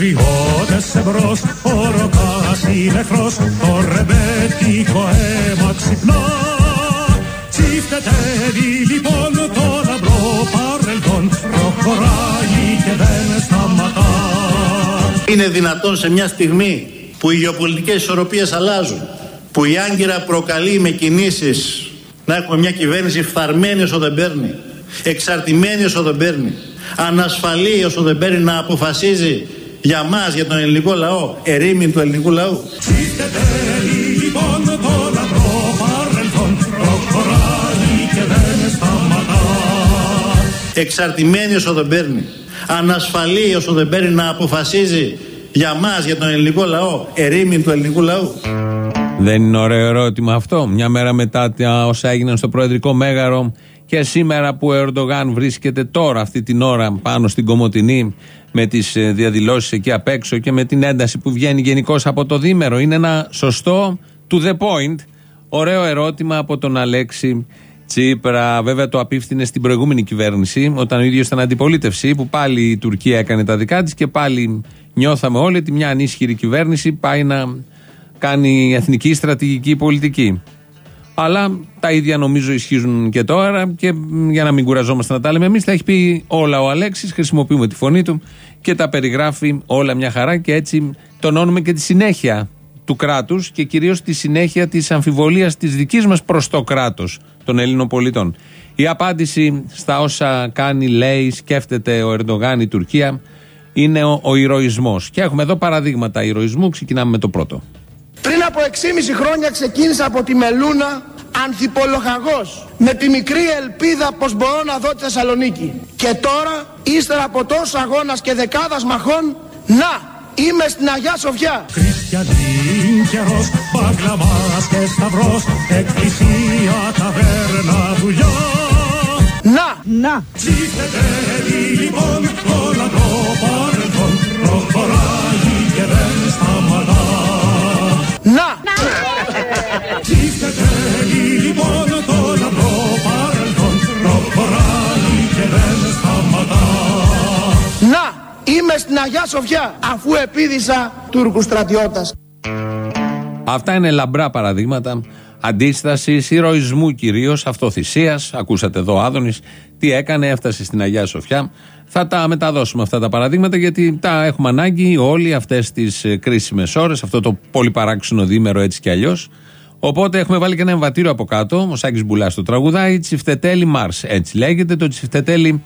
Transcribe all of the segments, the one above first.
Στριγότες εμπρός, ο ροκάς είναι εχθρός, το ρεμπέτικο αίμα ξυπνά. Τσιφτετεύει λοιπόν το λαμπρό παρελθόν, προχωράει και δεν σταματά. Είναι δυνατόν σε μια στιγμή που οι γεωπολιτικές ισορροπίες αλλάζουν, που η Άγκυρα προκαλεί με κινήσεις να έχουμε μια κυβέρνηση φθαρμένη όσο δεν παίρνει, εξαρτημένη όσο δεν παίρνει, ανασφαλή όσο δεν παίρνει να αποφασίζει για μας, για τον ελληνικό λαό, ερήμη του ελληνικού λαού. λοιπόν το λαμπρό παρελθόν, προχωράει και δεν σταματά. Εξαρτημένη όσο δεν παίρνει, ανασφαλή όσο δεν παίρνει να αποφασίζει για μας, για τον ελληνικό λαό, ερήμη του ελληνικού λαού. Δεν είναι ωραίο ερώτημα αυτό. Μια μέρα μετά τα όσα έγιναν στο Προεδρικό Μέγαρο και σήμερα που ο Ερντογάν βρίσκεται τώρα, αυτή την ώρα, πάνω στην Κομωτινή, με τις ε, διαδηλώσεις εκεί απ' έξω και με την ένταση που βγαίνει γενικώς από το δίμερο. Είναι ένα σωστό to the point. Ωραίο ερώτημα από τον Αλέξη Τσίπρα. Βέβαια το απίφθινε στην προηγούμενη κυβέρνηση, όταν ο ίδιος ήταν αντιπολίτευση, που πάλι η Τουρκία έκανε τα δικά της και πάλι νιώθαμε όλοι ότι μια ανίσχυρη κυβέρνηση πάει να κάνει εθνική στρατηγική πολιτική. Αλλά τα ίδια νομίζω ισχύουν και τώρα και για να μην κουραζόμαστε να τα λέμε εμείς, τα έχει πει όλα ο Αλέξης. Χρησιμοποιούμε τη φωνή του και τα περιγράφει όλα μια χαρά και έτσι τονώνουμε και τη συνέχεια του κράτους και κυρίως τη συνέχεια της αμφιβολίας της δικής μας προς το κράτος των Ελλήνων πολιτών. Η απάντηση στα όσα κάνει, λέει, σκέφτεται ο Ερντογάν, η Τουρκία, είναι ο, ο ηρωισμός. Και έχουμε εδώ παραδείγματα ηρωισμού. Ξεκινάμε με το πρώτο. Πριν από 6,5 χρόνια ξεκίνησα από τη Μελούνα ανθιπολογαγός με τη μικρή ελπίδα πως μπορώ να δω τη Θεσσαλονίκη. Και τώρα, ύστερα από τόσο αγώνας και δεκάδας μαχών, να, είμαι στην Αγιά Σοφιά. Χριστιανή καιρός, μπαγκλαμάς και σταυρός, εκκλησία, ταβέρνα, δουλειά. Να, Να, Τσίφτεται λοιπόν το είμαι στην Αγιά Σοφιά αφού επίδησα Τούρκους στρατιώτας. Αυτά είναι λαμπρά παραδείγματα αντίστασης, ηρωισμού κυρίως, αυτοθυσίας. Ακούσατε εδώ Άδωνης τι έκανε, έφτασε στην Αγία Σοφιά. Θα τα μεταδώσουμε αυτά τα παραδείγματα γιατί τα έχουμε ανάγκη όλοι αυτές τις κρίσιμες ώρες, αυτό το πολύ παράξενο δίμερο έτσι κι αλλιώς. Οπότε έχουμε βάλει και ένα εμβατήριο από κάτω. Ο Σάκης Μπουλάς το τραγουδάει. Τσιφτετέλη Μάρς. Έτσι λέγεται. Το τσιφτετέλη ε,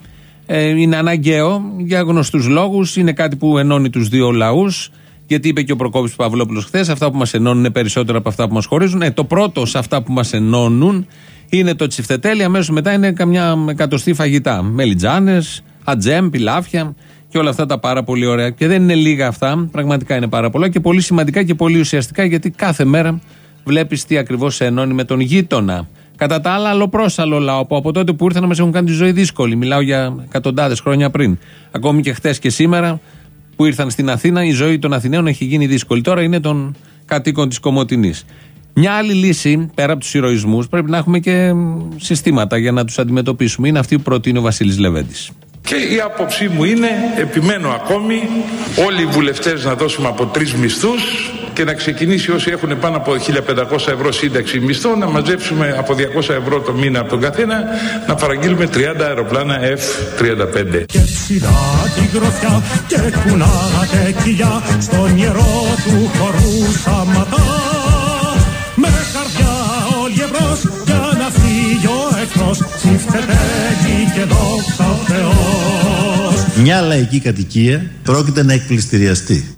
είναι αναγκαίο για γνωστούς λόγους. Είναι κάτι που ενώνει τους δύο λαούς. Γιατί είπε και ο Προκόπης Παυλόπουλος χθες, αυτά που μας ενώνουν είναι περισσότερα από αυτά που μας χωρίζουν. Ε, το πρώτο σε αυτά που μας ενώνουν είναι το τσιφτετέλι. Αμέσως μετά είναι καμιά εκατοστή φαγητά. Μελιτζάνες, ατζέμ, πιλάφια και όλα αυτά τα πάρα πολύ ωραία. Και δεν είναι λίγα αυτά. Πραγματικά είναι πάρα πολλά και πολύ σημαντικά και πολύ ουσιαστικά γιατί κάθε μέρα βλέπεις τι ακριβώς σε ενώνει με τον γείτονα. Κατά τα άλλα, αλλοπρόσαλο λαό που από τότε που ήρθαν να μας έχουν κάνει τη ζωή δύσκολη. Μιλάω για εκατοντάδες χρόνια πριν. Ακόμη και χθες και σήμερα που ήρθαν στην Αθήνα, η ζωή των Αθηναίων έχει γίνει δύσκολη. Τώρα είναι των κατοίκων της Κομωτινής. Μια άλλη λύση, πέρα από τους ηρωισμούς, πρέπει να έχουμε και μ, συστήματα για να τους αντιμετωπίσουμε. Είναι αυτή που προτείνει ο Βασίλης Λεβέντης. Και η άποψή μου είναι, επιμένω ακόμη, όλοι οι βουλευτές να δώσουμε από τρεις μισθούς και να ξεκινήσει όσοι έχουν πάνω από 1.500 ευρώ σύνταξη μισθό να μαζέψουμε από 200 ευρώ το μήνα από τον καθένα να παραγγείλουμε 30 αεροπλάνα F-35. Και ψηλά την γροθιά και κουνάτε κοιλιά στον ιερό του χορού σταματά. Με καρδιά όλοι εμπρός για να φύγει ο εχθρός τσιφτετέλει και δόξα ο Θεός. Μια λαϊκή κατοικία πρόκειται να εκπληστηριαστεί.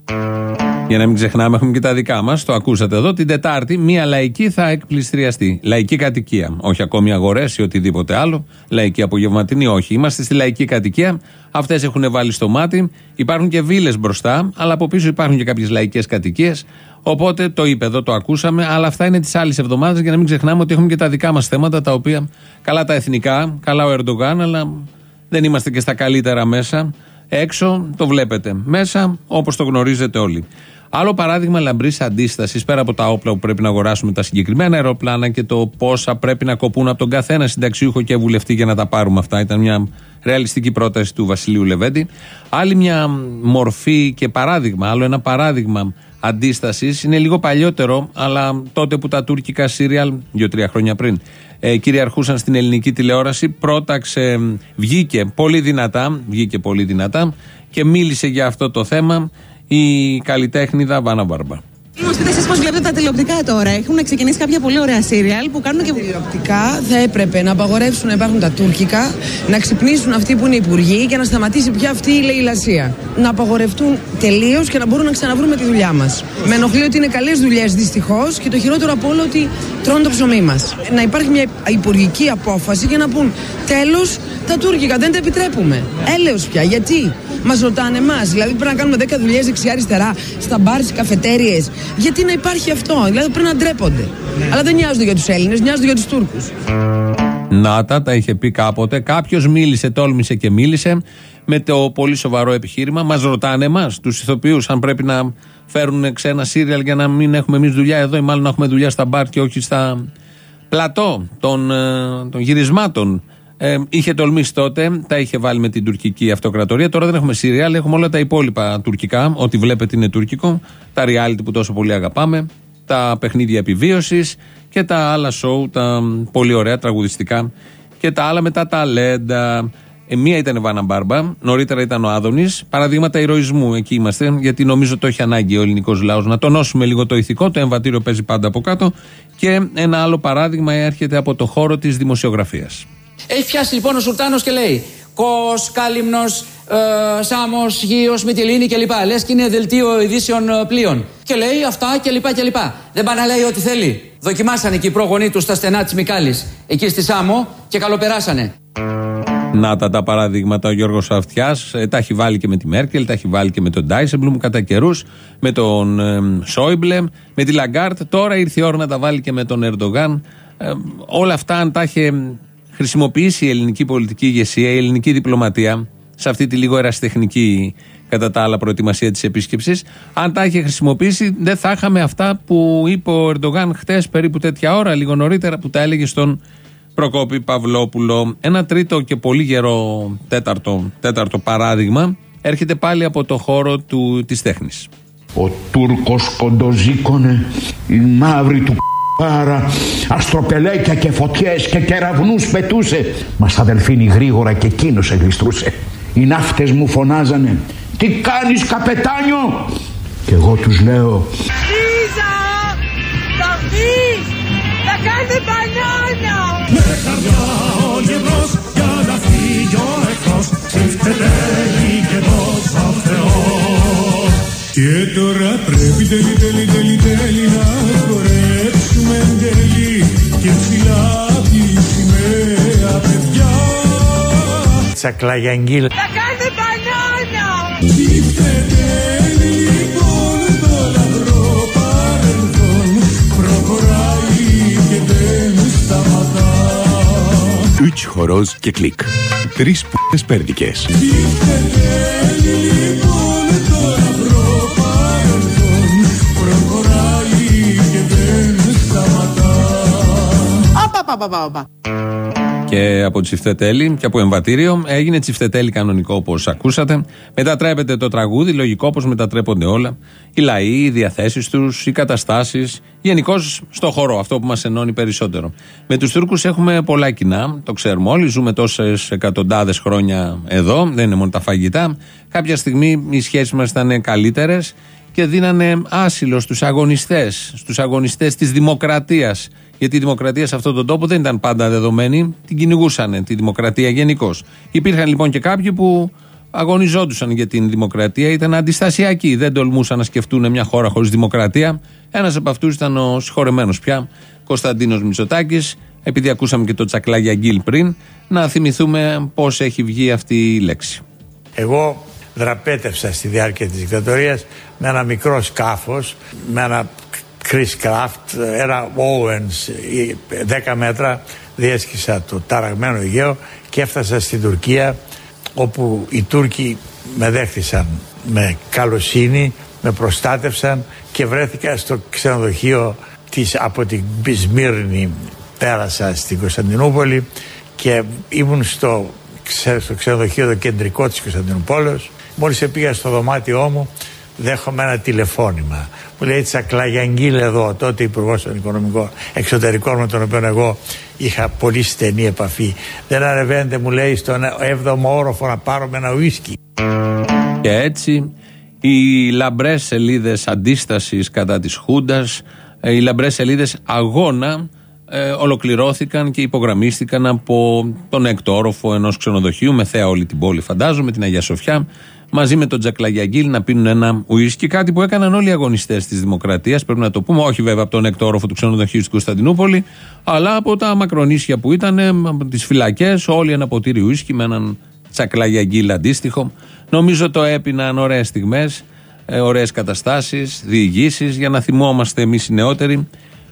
Για να μην ξεχνάμε, έχουμε και τα δικά μας. Το ακούσατε εδώ. Την Τετάρτη, μία λαϊκή θα εκπληστριαστεί. Λαϊκή κατοικία. Όχι ακόμη αγορές ή οτιδήποτε άλλο. Λαϊκή απογευματινή, όχι. Είμαστε στη λαϊκή κατοικία. Αυτές έχουν βάλει στο μάτι. Υπάρχουν και βίλες μπροστά, αλλά από πίσω υπάρχουν και κάποιες λαϊκές κατοικίες. Οπότε το είπε εδώ, το ακούσαμε. Αλλά αυτά είναι τη άλλη εβδομάδα για να μην ξεχνάμε ότι έχουμε και τα δικά μας θέματα, τα οποία καλά τα εθνικά, καλά ο Ερντογάν, αλλά δεν είμαστε και στα καλύτερα μέσα. Έξω το βλέπετε. Μέσα όπως το γνωρίζετε όλοι. Άλλο παράδειγμα λαμπρής αντίστασης πέρα από τα όπλα που πρέπει να αγοράσουμε τα συγκεκριμένα αεροπλάνα και το πόσα πρέπει να κοπούν από τον καθένα συνταξιούχο και βουλευτή για να τα πάρουμε αυτά. Ήταν μια ρεαλιστική πρόταση του Βασιλείου Λεβέντη. Άλλη μια μορφή και παράδειγμα, άλλο ένα παράδειγμα αντίστασης είναι λίγο παλιότερο, αλλά τότε που τα τουρκικά σύριαλ, δύο-τρία χρόνια πριν, ε, κυριαρχούσαν στην ελληνική τηλεόραση, πρόταξε, βγήκε πολύ δυνατά, βγήκε πολύ δυνατά και μίλησε για αυτό το θέμα η καλλιτέχνηδα Βάνα Μπαρμπά. Μα πείτε εσεί πώ βλέπετε τα τηλεοπτικά τώρα. Έχουν ξεκινήσει κάποια πολύ ωραία σύριαλ που κάνουν και. Τηλεοπτικά θα έπρεπε να απαγορεύσουν να υπάρχουν τα τουρκικά, να ξυπνήσουν αυτοί που είναι υπουργοί και να σταματήσει πια αυτή η λαϊλασία. Να απαγορευτούν τελείως και να μπορούν να ξαναβρούμε τη δουλειά μας. Με ενοχλεί ότι είναι καλές δουλειές δυστυχώς και το χειρότερο από όλο ότι τρώνε το ψωμί μας. Να υπάρχει μια υπουργική απόφαση και να πούν τέλος τα τουρκικά δεν τα επιτρέπουμε. Έλεω πια. Γιατί; Μα ρωτάνε εμάς. Δηλαδή πρέπει να κάνουμε 10 δουλειές δεξιά-αριστερά στα μπαρ, στις καφετέρειε γιατί να υπάρχει αυτό; Δηλαδή πρέπει να ντρέπονται. Ναι. Αλλά δεν νοιάζονται για τους Έλληνες, νοιάζονται για τους Τούρκους. Να τα, τα είχε πει κάποτε. Κάποιος μίλησε, τόλμησε και μίλησε με το πολύ σοβαρό επιχείρημα. Μας ρωτάνε εμάς, τους ηθοποιούς, αν πρέπει να φέρουν ξένα σύριαλ για να μην έχουμε εμείς δουλειά εδώ ή μάλλον να έχουμε δουλειά στα μπαρ και όχι στα πλατό των, ε, των γυρισμάτων. Ε, είχε τολμήσει τότε, τα είχε βάλει με την τουρκική αυτοκρατορία. Τώρα δεν έχουμε Συρία, έχουμε όλα τα υπόλοιπα τουρκικά. Ό,τι βλέπετε είναι τουρκικό. Τα reality που τόσο πολύ αγαπάμε. Τα παιχνίδια επιβίωσης και τα άλλα σοου, τα πολύ ωραία τραγουδιστικά και τα άλλα με τα ταλέντα. Ε, μία ήταν η Βάνα Μπάρμπα, νωρίτερα ήταν ο Άδωνης. Παραδείγματα ηρωισμού, εκεί είμαστε, γιατί νομίζω το έχει ανάγκη ο ελληνικός λαός να τονώσουμε λίγο το ηθικό. Το εμβατήριο παίζει πάντα από κάτω. Και ένα άλλο παράδειγμα έρχεται από το χώρο της δημοσιογραφίας. Έχει πιάσει λοιπόν ο Σουλτάνος και λέει Κος, Κάλυμνος, ε, Σάμος, Γείο, Μυτιλίνη κλπ. Λες και είναι δελτίο ειδήσεων ε, πλοίων. Και λέει αυτά κλπ. κλπ. Δεν πάει να λέει ό,τι θέλει. Δοκιμάσανε εκεί οι πρόγονοί τους στα στενά της Μυκάλης, εκεί στη Σάμο και καλοπεράσανε. Να τα τα παραδείγματα ο Γιώργος Αυτιάς. Ε, τα έχει βάλει και με τη Μέρκελ, τα έχει βάλει και με τον Ντάισελμπλουμ κατά καιρούς, με τον ε, Σόιμπλε, με τη Λαγκάρντ. Τώρα ήρθε η ώρα να τα βάλει και με τον Ερντογάν. Ε, όλα αυτά, αν τα είχε χρησιμοποιήσει η ελληνική πολιτική ηγεσία, η ελληνική διπλωματία, σε αυτή τη λίγο ερασιτεχνική κατά τα άλλα προετοιμασία της επίσκεψης. Αν τα είχε χρησιμοποιήσει, δεν θα είχαμε αυτά που είπε ο Ερντογάν χτες, περίπου τέτοια ώρα, λίγο νωρίτερα, που τα έλεγε στον Προκόπη Παυλόπουλο. Ένα τρίτο και πολύ γερό τέταρτο, τέταρτο παράδειγμα έρχεται πάλι από το χώρο του, της τέχνης. Ο Τούρκος κοντοζήκωνε, η μαύρη του Άρα αστροπελέκια και φωτιές και κεραυνούς πετούσε. Μας αδελφίνει γρήγορα και εκείνος εγλιστρούσε. Οι ναύτες μου φωνάζανε Τι κάνεις καπετάνιο; Και εγώ τους λέω Λίζα Θα βγεις Θα κάνει μπανάνα. Με καρδιά όλοι εμπρός Για να φύγει ο εχθρός. Ξυφτετέλει και δώσα Θεός. Και τώρα πρέπει τέλει τέλει τέλει τέλει να χορέψουμε εν τέλει και ψηλά τη σημαία παιδιά. Τσακλαγιαγγίλ Θα κάνει μπανάνα Ξυφτετέλει λοιπόν το λαμπρό παρελθόν. Προχωράει και δεν σταματά. Üç horoz και κλικ. Τρεις π***ες πέρδικες. Ξυφτετέλει λοιπόν Και από τσιφτετέλη και από εμβατήριο έγινε τσιφτετέλη κανονικό όπως ακούσατε. Μετατρέπεται το τραγούδι, λογικό όπως μετατρέπονται όλα. Οι λαοί, οι διαθέσεις τους, οι καταστάσεις. Γενικώ στο χώρο, αυτό που μας ενώνει περισσότερο. Με τους Τούρκους έχουμε πολλά κοινά, το ξέρουμε όλοι. Ζούμε τόσες εκατοντάδες χρόνια εδώ, δεν είναι μόνο τα φαγητά. Κάποια στιγμή οι σχέσεις μας ήταν καλύτερες και δίνανε άσυλο στους αγωνιστές, στους αγωνιστές της δημοκρατίας. Γιατί η δημοκρατία σε αυτόν τον τόπο δεν ήταν πάντα δεδομένη, την κυνηγούσαν τη δημοκρατία γενικώ. Υπήρχαν λοιπόν και κάποιοι που αγωνιζόντουσαν για την δημοκρατία, ήταν αντιστασιακοί, δεν τολμούσαν να σκεφτούν μια χώρα χωρίς δημοκρατία. Ένας από αυτούς ήταν ο συγχωρεμένος πια, Κωνσταντίνος Μητσοτάκης, επειδή ακούσαμε και το τσακλάγια γκίλ πριν, να θυμηθούμε πώς έχει βγει αυτή η λέξη. Εγώ δραπέτευσα στη διάρκεια της δικτατορίας με ένα μικρό σκάφος, με ένα Chris Craft, ένα Owens, 10 μέτρα διέσχισα το ταραγμένο Αιγαίο και έφτασα στην Τουρκία όπου οι Τούρκοι με δέχτησαν με καλοσύνη, με προστάτευσαν και βρέθηκα στο ξενοδοχείο της, από την Σμύρνη πέρασα στην Κωνσταντινούπολη και ήμουν στο ξε- στο ξενοδοχείο το κεντρικό της Κωνσταντινούπολης. Μόλις πήγα στο δωμάτιό μου, δέχομαι ένα τηλεφώνημα. Μου λέει Τσακλαγιαγγίλ εδώ, τότε υπουργός των Οικονομικών Εξωτερικών με τον οποίο εγώ είχα πολύ στενή επαφή. Δεν ανεβαίνετε, μου λέει, στον 7ο όροφο να πάρουμε ένα ουίσκι. Και έτσι οι λαμπρές σελίδες αντίστασης κατά της Χούντας, ε, οι λαμπρές σελίδες αγώνα ε, ολοκληρώθηκαν και υπογραμμίστηκαν από τον έκτο όροφο ενός ξενοδοχείου με θέα όλη την πόλη φαντάζομαι, την Αγία Σοφιά μαζί με τον Τζακλαγιαγγίλ να πίνουν ένα ουίσκι, κάτι που έκαναν όλοι οι αγωνιστές της Δημοκρατίας, πρέπει να το πούμε, όχι βέβαια από τον έκτο όροφο του ξενοδοχείου στην Κωνσταντινούπολη, αλλά από τα μακρονίσια που ήταν, από τις φυλακές, όλοι ένα ποτήρι ουίσκι με έναν Τσακλαγιαγγίλ αντίστοιχο. Νομίζω το έπιναν ωραίες στιγμές, ωραίες καταστάσεις, διηγήσεις για να θυμόμαστε εμείς οι νεότεροι,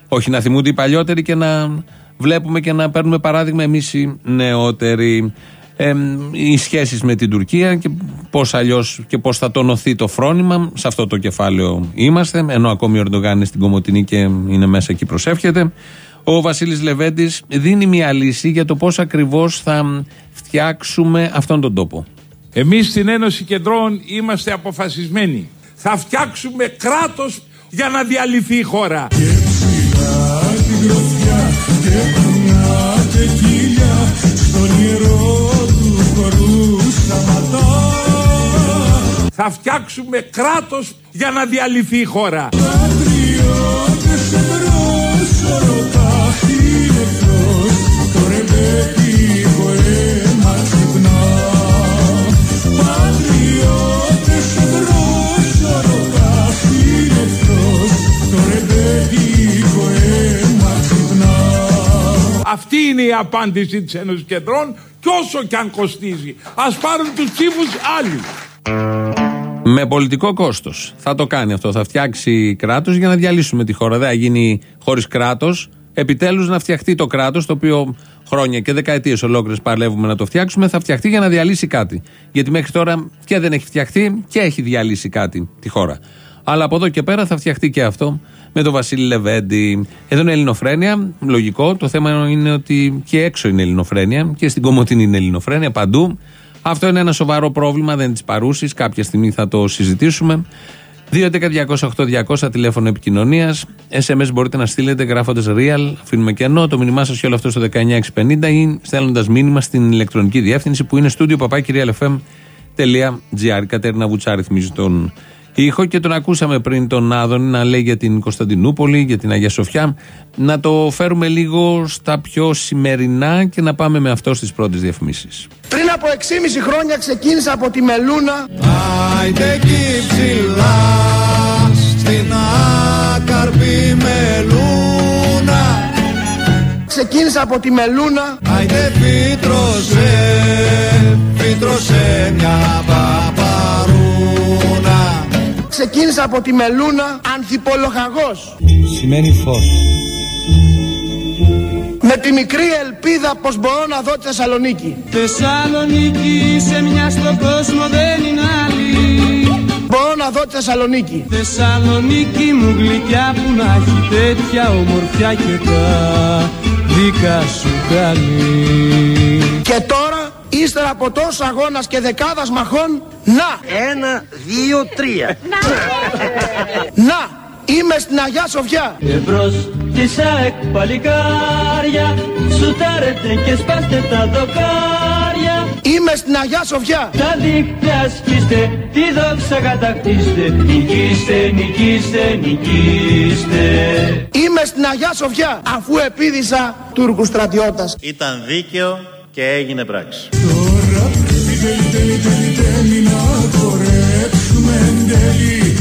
όχι να θυμούνται οι παλιότεροι και να βλέπουμε και να παίρνουμε παράδειγμα εμείς οι νεότεροι. Ε, οι σχέσεις με την Τουρκία και πώς αλλιώς και πώς θα τονωθεί το φρόνημα. Σε αυτό το κεφάλαιο είμαστε. Ενώ ακόμη ο Ερντογάν είναι στην Κομωτινή και είναι μέσα εκεί προσεύχεται. Ο Βασίλης Λεβέντης δίνει μια λύση για το πώς ακριβώς θα φτιάξουμε αυτόν τον τόπο. Εμείς στην Ένωση Κεντρών είμαστε αποφασισμένοι. Θα φτιάξουμε κράτος για να διαλυθεί η χώρα. την γροθιά και κουνιά και κύλια στον ιερό του χορού σταματά Θα φτιάξουμε κράτος για να διαλυθεί η χώρα. Πατριώτες Αυτή είναι η απάντηση της Ένωσης Κεντρών και όσο και αν κοστίζει. Ας πάρουν τους ψήφους άλλοι. Με πολιτικό κόστος. Θα το κάνει αυτό. Θα φτιάξει κράτος για να διαλύσουμε τη χώρα. Δεν θα γίνει χωρίς κράτος. Επιτέλους να φτιαχτεί το κράτος, το οποίο χρόνια και δεκαετίες ολόκληρες παλεύουμε να το φτιάξουμε, θα φτιαχτεί για να διαλύσει κάτι. Γιατί μέχρι τώρα και δεν έχει φτιαχτεί και έχει διαλύσει κάτι τη χώρα. Αλλά από εδώ και πέρα θα φτιαχτεί και αυτό με τον Βασίλη Λεβέντη. Εδώ είναι ελληνοφρένεια. Λογικό. Το θέμα είναι ότι και έξω είναι ελληνοφρένεια και στην Κομωτινή είναι ελληνοφρένεια παντού. Αυτό είναι ένα σοβαρό πρόβλημα, δεν είναι της παρούσης. Κάποια στιγμή θα το συζητήσουμε. 2.11.208.200 τηλέφωνο επικοινωνίας. SMS μπορείτε να στείλετε γράφοντας real, αφήνουμε κενό, το μήνυμά σας και όλο αυτό στο 19650 ή στέλνοντας μήνυμα στην ηλεκτρονική διεύθυνση που είναι στούντιο παπάκυριαλεφm.gr. Κατέρινα Βουτσά ρυθμίζει τον ήχο και τον ακούσαμε πριν τον Άδωνη να λέει για την Κωνσταντινούπολη, για την Αγία Σοφιά. Να το φέρουμε λίγο στα πιο σημερινά και να πάμε με αυτό στις πρώτες διαφημίσεις. Πριν από 6,5 χρόνια ξεκίνησα από τη Μελούνα Άιντε εκεί ψηλά στην άκαρπη μελούνα Ξεκίνησα από τη Μελούνα Άιντε φύτρωσε, φύτρωσε μια παπαρούνα Ξεκίνησα από τη Μελούνα Ανθιπολοχαγός Σημαίνει φως. Με τη μικρή ελπίδα πως μπορώ να δω τη Θεσσαλονίκη Θεσσαλονίκη σε μια στον κόσμο δεν είναι άλλη. Μπορώ να δω τη Θεσσαλονίκη Θεσσαλονίκη μου γλυκιά που να έχει τέτοια ομορφιά και τα δικά σου καλή. Και τώρα ύστερα από τόσο αγώνας και δεκάδας μαχών Να. Ένα, δύο, τρία. Να. Είμαι στην Αγιά Σοφιά. Εμπρός της ΑΕΚ παλικάρια Σουτάρετε και σπάστε τα δοκάρια. Είμαι στην Αγιά Σοφιά. Τα δίκτυα σκίστε, τη δόξα κατακτήστε. Νικήστε, νικήστε, νικήστε. Είμαι στην Αγιά Σοφιά. Αφού επίδησα Τούρκους στρατιώτας. Ήταν δίκαιο και έγινε πράξη. Τώρα πρέπει τέλει τέλει τέλει τέλει να χορέψουμε εν τέλει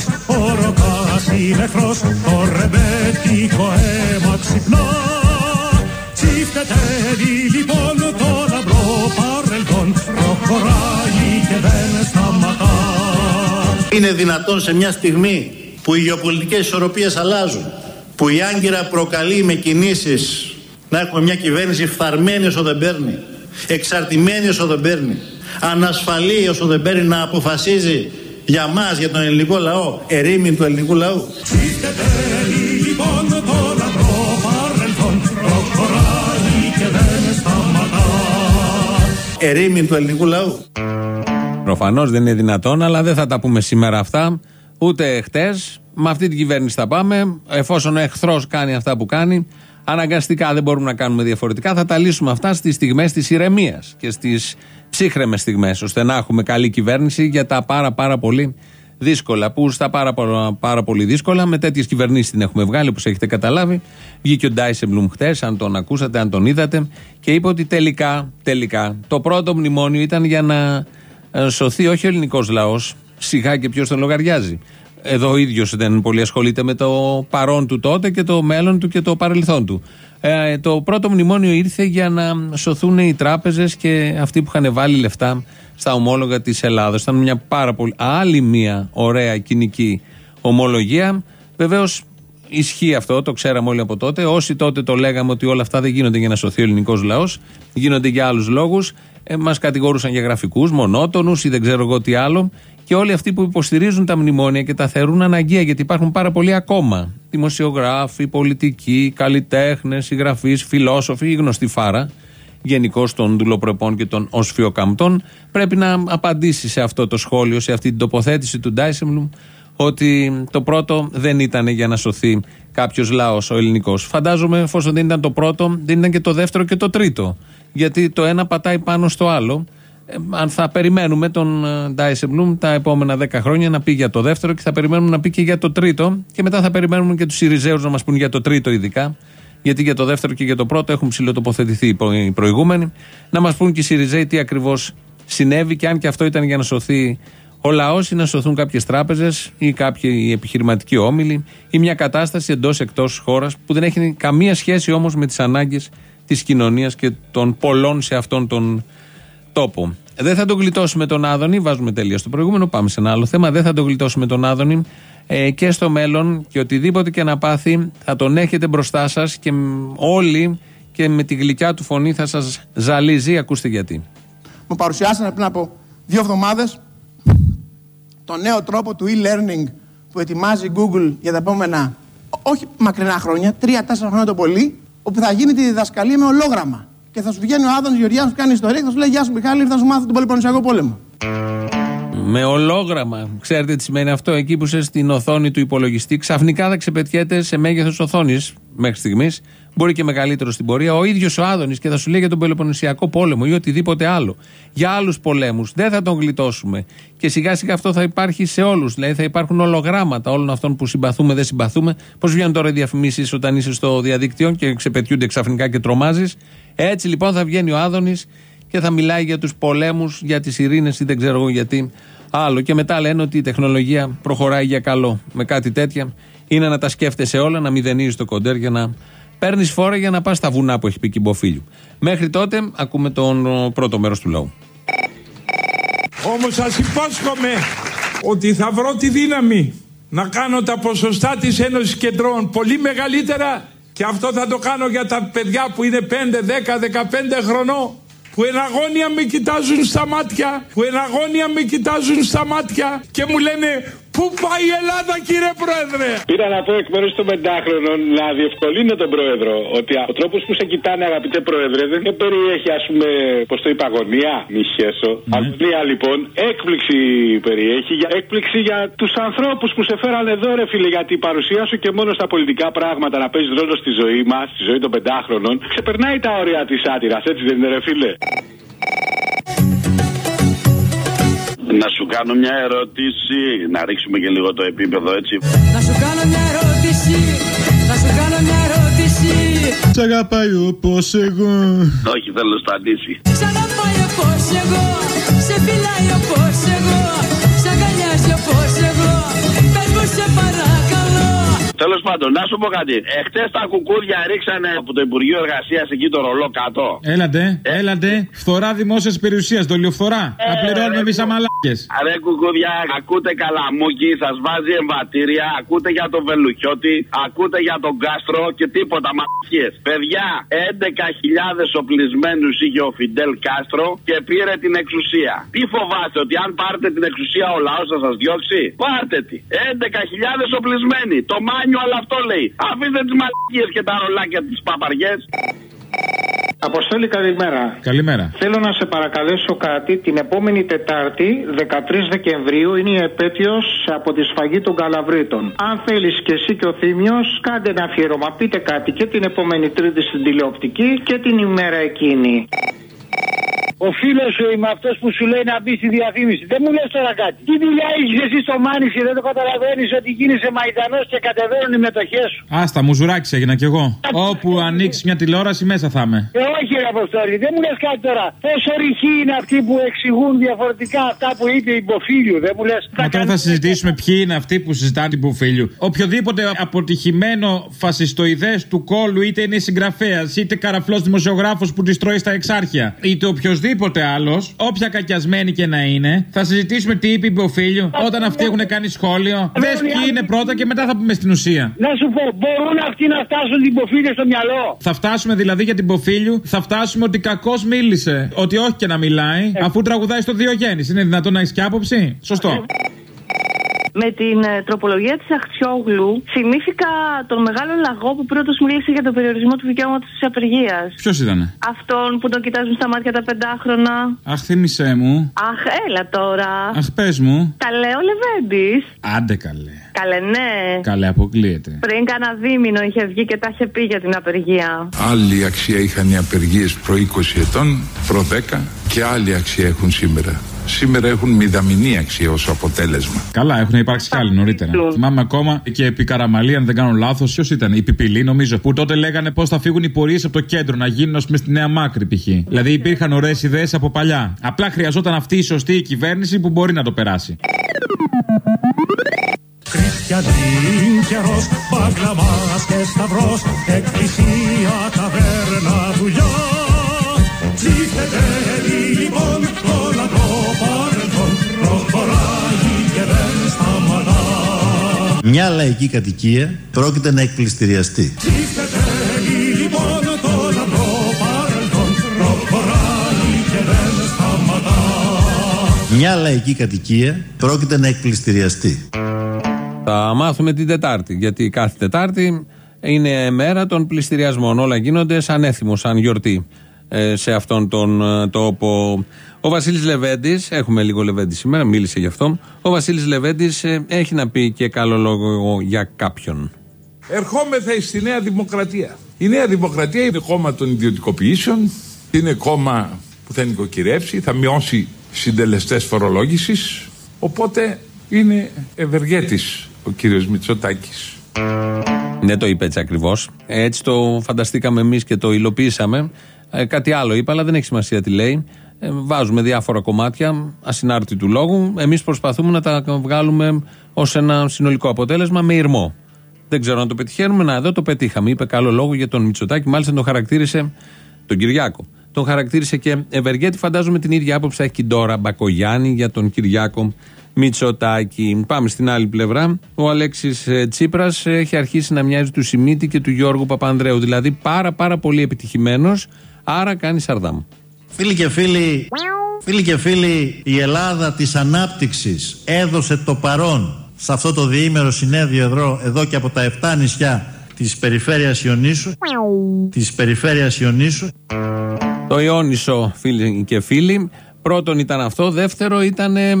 Πατριώτες εμπρός, ο Ροκάς νεκρός το ρεμπέτικο αίμα ξυπνά. Τσιφτετεύει λοιπόν το λαμπρό παρελθόν προχωράει και δεν σταματά. Είναι δυνατόν σε μια στιγμή που οι γεωπολιτικές ισορροπίες αλλάζουν που η Άγκυρα προκαλεί με κινήσεις να έχουμε μια κυβέρνηση φθαρμένη όσο δεν παίρνει εξαρτημένη όσο δεν παίρνει ανασφαλή όσο δεν παίρνει να αποφασίζει για μας, για τον ελληνικό λαό, ερήμην του ελληνικού λαού. Τσιφτετεύει λοιπόν το λαμπρό παρελθόν προχωράει και δεν σταματά Ερήμην του ελληνικού λαού. Προφανώς δεν είναι δυνατόν, αλλά δεν θα τα πούμε σήμερα αυτά. Ούτε χτες. Με αυτή την κυβέρνηση θα πάμε. Εφόσον ο εχθρός κάνει αυτά που κάνει, αναγκαστικά δεν μπορούμε να κάνουμε διαφορετικά. Θα τα λύσουμε αυτά στις στιγμές της ηρεμίας και στις ψύχρεμες στιγμές, ώστε να έχουμε καλή κυβέρνηση για τα πάρα πάρα πολύ δύσκολα. Που στα πάρα, πάρα, πάρα πολύ δύσκολα, με τέτοιες κυβερνήσεις την έχουμε βγάλει, όπως έχετε καταλάβει. Βγήκε ο Ντάισεμπλουμ χτες, αν τον ακούσατε, αν τον είδατε, και είπε ότι τελικά, τελικά το πρώτο μνημόνιο ήταν για να ε, σωθεί όχι ο ελληνικός λαός, σιγά και ποιος τον λογαριάζει. Εδώ ο ίδιος δεν πολύ ασχολείται με το παρόν του τότε και το μέλλον του και το παρελθόν του. Ε, το πρώτο μνημόνιο ήρθε για να σωθούν οι τράπεζες και αυτοί που είχαν βάλει λεφτά στα ομόλογα της Ελλάδα. Ήταν μια πάρα πολύ. άλλη μια ωραία κοινική ομολογία. Βεβαίως ισχύει αυτό, το ξέραμε όλοι από τότε. Όσοι τότε το λέγαμε ότι όλα αυτά δεν γίνονται για να σωθεί ο ελληνικός λαός, γίνονται για άλλους λόγους. Ε, Μας κατηγορούσαν για γραφικούς, μονότονους ή δεν ξέρω εγώ τι άλλο. Και όλοι αυτοί που υποστηρίζουν τα μνημόνια και τα θεωρούν αναγκαία, γιατί υπάρχουν πάρα πολλοί ακόμα. Δημοσιογράφοι, πολιτικοί, καλλιτέχνες, συγγραφείς, φιλόσοφοι, η γνωστή φάρα γενικώς των δουλοπρεπών και των οσφιοκαμπτών, πρέπει να απαντήσει σε αυτό το σχόλιο, σε αυτή την τοποθέτηση του Ντάισεμλουμ, ότι το πρώτο δεν ήταν για να σωθεί κάποιος λαός, ο ελληνικός. Φαντάζομαι, εφόσον δεν ήταν το πρώτο, δεν ήταν και το δεύτερο και το τρίτο. Γιατί το ένα πατάει πάνω στο άλλο. Ε, αν θα περιμένουμε τον Ντάισεμπλουμ τα επόμενα 10 χρόνια να πει για το δεύτερο και θα περιμένουμε να πει και για το τρίτο και μετά θα περιμένουμε και τους Ιριζέου να μας πούν για το τρίτο ειδικά. Γιατί για το δεύτερο και για το πρώτο έχουν ψηλοτοποθετηθεί οι προηγούμενοι. Να μας πούν και οι Σιριζέοι τι ακριβώς συνέβη και αν και αυτό ήταν για να σωθεί ο λαός ή να σωθούν κάποιες τράπεζες ή κάποιοι επιχειρηματικοί όμιλοι ή μια κατάσταση εντός εκτός χώρας που δεν έχει καμία σχέση όμως με τις ανάγκες της κοινωνίας και των πολλών σε αυτόν τον τόπο. Δεν θα τον γλιτώσουμε τον Άδωνη, βάζουμε τελεία στο προηγούμενο. Πάμε σε ένα άλλο θέμα. Δεν θα τον γλιτώσουμε τον Άδωνη ε, και στο μέλλον και οτιδήποτε και να πάθει θα τον έχετε μπροστά σας και όλοι και με τη γλυκιά του φωνή θα σας ζαλίζει. Ακούστε γιατί. Μου παρουσιάσανε πριν από δύο εβδομάδες το νέο τρόπο του e-learning που ετοιμάζει η Google για τα επόμενα, όχι μακρινά χρόνια, τρία-τέσσερα χρόνια το πολύ, όπου θα γίνει τη διδασκαλία με ολόγραμμα. Και θα σου βγαίνει ο Άδωνη Γεωργιάνο που κάνει ιστορία και θα σου λέει Γεια σου Μιχάλη, ήρθα να σου μάθω τον Πολυποννησιακό πόλεμο. Με ολόγραμμα. Ξέρετε τι σημαίνει αυτό. Εκεί που είσαι στην οθόνη του υπολογιστή, ξαφνικά θα ξεπετιέται σε μέγεθος οθόνης μέχρι στιγμής. Μπορεί και μεγαλύτερος στην πορεία. Ο ίδιος ο Άδωνης και θα σου λέει για τον Πελοποννησιακό πόλεμο ή οτιδήποτε άλλο. Για άλλους πολέμους. Δεν θα τον γλιτώσουμε. Και σιγά σιγά αυτό θα υπάρχει σε όλους. Δηλαδή θα υπάρχουν ολογράμματα όλων αυτών που συμπαθούμε, δεν συμπαθούμε. Πώς βγαίνουν τώρα οι διαφημίσεις όταν είσαι στο διαδίκτυο και ξεπετιούνται ξαφνικά και τρομάζεις. Έτσι λοιπόν θα βγαίνει ο Άδωνης και θα μιλάει για τους πολέμους, για τις ειρήνες ή δεν ξέρω εγώ γιατί άλλο. Και μετά λένε ότι η τεχνολογία προχωράει για καλό. Με κάτι τέτοια είναι να τα σκέφτεσαι όλα, να μηδενίζεις το κοντέρ για να παίρνεις φόρα για να πας στα βουνά που έχει πει Κυμποφίλιου. Μέχρι τότε ακούμε τον πρώτο μέρος του λαού. Όμως σας υπόσχομαι ότι θα βρω τη δύναμη να κάνω τα ποσοστά της Ένωσης Κεντρών πολύ μεγαλύτερα και αυτό θα το κάνω για τα παιδιά που είναι 5, 10, 15 χρονών που εναγώνια με κοιτάζουν στα μάτια, που εναγώνια με κοιτάζουν στα μάτια και μου λένε Πού πάει η Ελλάδα, κύριε Πρόεδρε! Πήρα να πω εκ μέρους των πεντάχρονων να διευκολύνω τον Πρόεδρο ότι ο τρόπος που σε κοιτάνε, αγαπητέ Πρόεδρε, δεν περιέχει, ας πούμε, πώς το είπα, αγωνία, μη σχέσω. Ναι. Αγωνία λοιπόν, έκπληξη περιέχει, για, έκπληξη για τους ανθρώπους που σε φέρανε εδώ, ρε φίλε, γιατί η παρουσία σου και μόνο στα πολιτικά πράγματα να παίζεις ρόλο στη ζωή μας, στη ζωή των πεντάχρονων, ξεπερνάει τα όρια της άτυρα, έτσι δεν είναι, ρε φίλε. Να σου κάνω μια ερώτηση, να ρίξουμε και λίγο το επίπεδο έτσι. Να σου κάνω μια ερώτηση, να σου κάνω μια ερώτηση. Σ' αγαπάει όπως εγώ Όχι, θέλω στο αντίση. Σ' αγαπάει όπως εγώ, σε φυλάει όπως εγώ, σ' αγκαλιάζει όπως εγώ. Τέλος πάντων, να σου πω κάτι. Εχθέ τα κουκούδια ρίξανε από το Υπουργείο Εργασίας εκεί το ρολό κάτω. Έλατε, έλατε. Φθορά δημόσιας περιουσίας, δολιοφθορά. Να πληρώνουμε εμείς αμαλάκε. Ρε κουκούδια, ακούτε καλαμούκι, σας βάζει εμβατήρια, ακούτε για τον Βελουχιώτη, ακούτε για τον Κάστρο και τίποτα μαλακίε. Παιδιά, 11.000 οπλισμένους είχε ο Φιντέλ Κάστρο και πήρε την εξουσία. Τι φοβάστε, ότι αν πάρετε την εξουσία ο λαός θα σας διώξει; Πάρτε τη. 11.000 οπλισμένοι. Το μάνιο αλλά αυτό λέει. Αφήστε τις μαλακίες και τα ρολάκια της παπαριές. Αποστόλη, καλημέρα. Καλημέρα. Θέλω να σε παρακαλέσω κάτι. Την επόμενη Τετάρτη, 13 Δεκεμβρίου, είναι η επέτειος από τη σφαγή των Καλαβρίτων. Αν θέλεις και εσύ και ο Θήμιος, κάντε ένα αφιέρωμα. Πείτε κάτι και την επόμενη Τρίτη στην τηλεοπτική και την ημέρα εκείνη. Ο φίλος σου είμαι αυτός που σου λέει να μπει στη διαφήμιση. Δεν μου λες τώρα κάτι. Τι δουλειά έχεις εσύ στο Μάνιξι, δεν το καταλαβαίνεις ότι γίνεσαι μαϊντανό και κατεβαίνουν οι μετοχές σου. Άστα, μου ζουράκι έγινα κι εγώ. Όπου ανοίξεις μια τηλεόραση, μέσα θα είμαι. Ε, όχι, ρε Αποστόλη, δεν μου λες κάτι τώρα. Πόσο ρηχοί είναι αυτοί που εξηγούν διαφορετικά αυτά που είπε η Μποφίλιου, δεν μου λες. Μα τώρα θα συζητήσουμε ποιοι είναι αυτοί που συζητάνε την Πουφίλιου. Οποιοδήποτε αποτυχημένο φασιστοειδές του κόλου, είτε είναι συγγραφέας, είτε καραφλός δημοσιογράφος που τη τρώει στα εξάρχεια, είτε οποιοδήποτε άλλος, όποια κακιασμένη και να είναι, θα συζητήσουμε τι είπε η Πουφίλιου όταν αυτοί έχουν κάνει σχόλιο. Δες ποιοι είναι πρώτα και μετά θα πούμε στην ουσία. Να σου πω, μπορούν αυτοί να φτάσουν την Ποφίλιο στο μυαλό; Θα φτάσουμε δηλαδή για την Ποφίλιου, θα φτάσουμε ότι κακώ μίλησε. Ότι όχι και να μιλάει, αφού τραγουδάει στο Διογέννης. Είναι δυνατόν να έχεις και άποψη; Σωστό. Με την ε, τροπολογία της Αχτσιόγλου θυμήθηκα τον μεγάλο λαγό που πρώτο μίλησε για τον περιορισμό του δικαιώματος της απεργίας. Ποιος ήταν. Αυτόν που τον κοιτάζουν στα μάτια τα πεντάχρονα. Αχ, θύμισέ μου. Αχ, έλα τώρα. Αχ, πες μου. Τα λέω Λεβέντης. Άντε καλέ. Καλέ, ναι. Καλέ, αποκλείεται. Πριν κάνα δίμηνο είχε βγει και τα είχε πει για την απεργία. Άλλη αξία είχαν οι απεργίες προ 20 ετών, προ 10 και άλλη αξία έχουν σήμερα. Σήμερα έχουν μηδαμινή αξία ως αποτέλεσμα. Καλά, έχουν υπάρξει κι άλλοι νωρίτερα. Θυμάμαι ακόμα και επί Καραμαλή, αν δεν κάνω λάθος, ποιος ήταν, η Πιπηλή νομίζω, που τότε λέγανε πώς θα φύγουν οι πορείες από το κέντρο, να γίνουν ας πούμε στη Νέα Μάκρη π.χ. Δηλαδή υπήρχαν ωραίες ιδέες από παλιά. Απλά χρειαζόταν αυτή η σωστή κυβέρνηση που μπορεί να το περάσει. Χριστιανίν καιρός, μπαγλαμάς και σταυρός, εκκλησία, ταβέρνα, δουλειά. Ψήστε τέλει λοιπόν το λαμπρό Μια λαϊκή κατοικία πρόκειται να εκπληστηριαστεί. Ψήστε τέλει λοιπόν το λαμπρό παρελθόν, προχωράει και δεν σταματά. Μια λαϊκή κατοικία πρόκειται να εκπληστηριαστεί. Θα μάθουμε την Τετάρτη. Γιατί κάθε Τετάρτη είναι μέρα των πληστηριασμών. Όλα γίνονται σαν έθιμο, σαν γιορτή ε, σε αυτόν τον ε, τόπο. Ο Βασίλης Λεβέντης, έχουμε λίγο Λεβέντη σήμερα, μίλησε γι' αυτό. Ο Βασίλης Λεβέντης έχει να πει και καλό λόγο για κάποιον. Ερχόμεθα στη Νέα Δημοκρατία. Η Νέα Δημοκρατία είναι κόμμα των ιδιωτικοποιήσεων, είναι κόμμα που θα νοικοκυρεύσει, θα μειώσει συντελεστές φορολόγησης. Οπότε είναι ευεργέτης ο κύριος Μητσοτάκης. Δεν το είπε έτσι ακριβώς. Έτσι το φανταστήκαμε εμείς και το υλοποιήσαμε. Ε, κάτι άλλο είπε, αλλά δεν έχει σημασία τι λέει. Ε, βάζουμε διάφορα κομμάτια ασυνάρτητου λόγου. Εμείς προσπαθούμε να τα βγάλουμε ως ένα συνολικό αποτέλεσμα με ηρμό. Δεν ξέρω αν το πετυχαίνουμε. Να, εδώ το πετύχαμε. Είπε καλό λόγο για τον Μητσοτάκη. Μάλιστα τον χαρακτήρισε τον Κυριάκο. Τον χαρακτήρισε και Ευεργέτη. Φαντάζομαι την ίδια άποψη θα έχει και τώρα Μπακογιάννη για τον Κυριάκο Μητσοτάκη. Πάμε στην άλλη πλευρά. Ο Αλέξης Τσίπρας έχει αρχίσει να μοιάζει του Σιμίτη και του Γιώργου Παπανδρέου. Δηλαδή πάρα πάρα πολύ επιτυχημένος. Άρα κάνει σαρδάμ. Φίλοι και φίλοι, φίλοι και φίλοι, η Ελλάδα της ανάπτυξης έδωσε το παρόν σε αυτό το διήμερο συνέδριο εδώ, εδώ και από τα 7 νησιά της περιφέρειας Ιωνίσου, της περιφέρειας Ιωνίσου. Το Ιόνισο, φίλοι και φίλοι, Πρώτον ήταν αυτό. Δεύτερο ήταν ε,